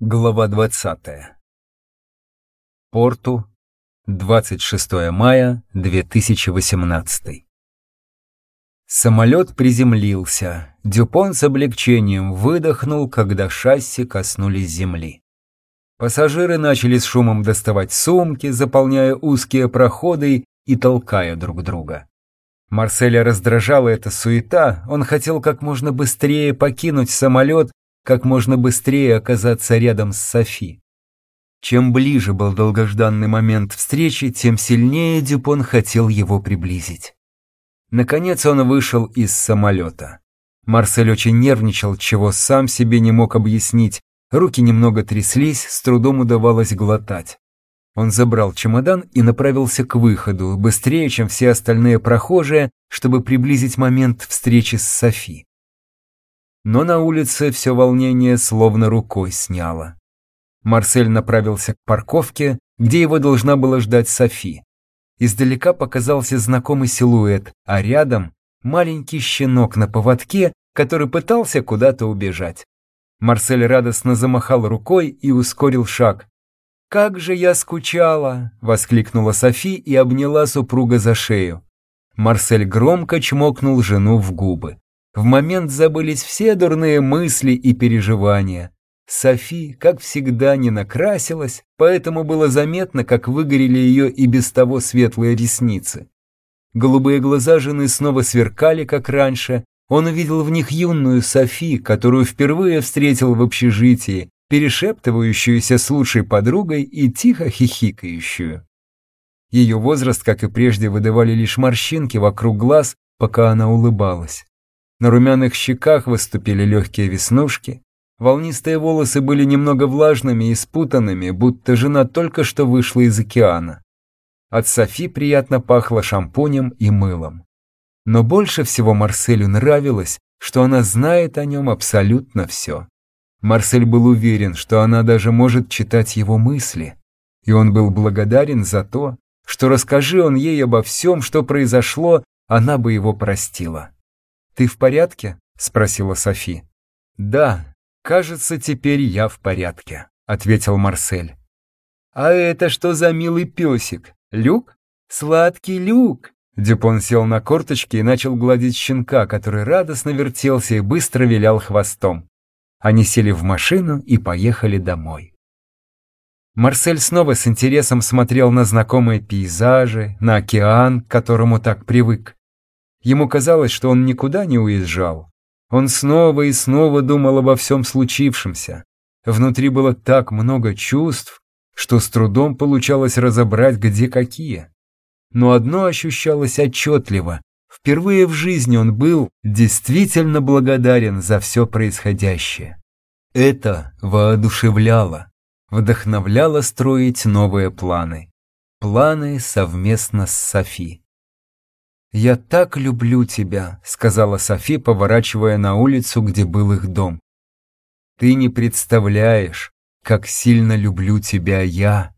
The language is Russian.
Глава 20. Порту, 26 мая 2018. Самолет приземлился. Дюпон с облегчением выдохнул, когда шасси коснулись земли. Пассажиры начали с шумом доставать сумки, заполняя узкие проходы и толкая друг друга. Марселя раздражала эта суета, он хотел как можно быстрее покинуть самолет как можно быстрее оказаться рядом с Софи. Чем ближе был долгожданный момент встречи, тем сильнее Дюпон хотел его приблизить. Наконец он вышел из самолета. Марсель очень нервничал, чего сам себе не мог объяснить. Руки немного тряслись, с трудом удавалось глотать. Он забрал чемодан и направился к выходу, быстрее, чем все остальные прохожие, чтобы приблизить момент встречи с Софи но на улице все волнение словно рукой сняло. Марсель направился к парковке, где его должна была ждать Софи. Издалека показался знакомый силуэт, а рядом маленький щенок на поводке, который пытался куда-то убежать. Марсель радостно замахал рукой и ускорил шаг. «Как же я скучала!» — воскликнула Софи и обняла супруга за шею. Марсель громко чмокнул жену в губы. В момент забылись все дурные мысли и переживания. Софи, как всегда, не накрасилась, поэтому было заметно, как выгорели ее и без того светлые ресницы. Голубые глаза жены снова сверкали, как раньше. Он увидел в них юную Софи, которую впервые встретил в общежитии, перешептывающуюся с лучшей подругой и тихо хихикающую. Ее возраст, как и прежде, выдавали лишь морщинки вокруг глаз, пока она улыбалась. На румяных щеках выступили легкие веснушки. Волнистые волосы были немного влажными и спутанными, будто жена только что вышла из океана. От Софи приятно пахло шампунем и мылом. Но больше всего Марселю нравилось, что она знает о нем абсолютно все. Марсель был уверен, что она даже может читать его мысли, и он был благодарен за то, что расскажи он ей обо всем, что произошло, она бы его простила. «Ты в порядке?» — спросила Софи. «Да, кажется, теперь я в порядке», — ответил Марсель. «А это что за милый песик? Люк? Сладкий Люк!» Дюпон сел на корточки и начал гладить щенка, который радостно вертелся и быстро вилял хвостом. Они сели в машину и поехали домой. Марсель снова с интересом смотрел на знакомые пейзажи, на океан, к которому так привык. Ему казалось, что он никуда не уезжал. Он снова и снова думал обо всем случившемся. Внутри было так много чувств, что с трудом получалось разобрать, где какие. Но одно ощущалось отчетливо. Впервые в жизни он был действительно благодарен за все происходящее. Это воодушевляло, вдохновляло строить новые планы. Планы совместно с Софи. «Я так люблю тебя», — сказала Софи, поворачивая на улицу, где был их дом. «Ты не представляешь, как сильно люблю тебя я»,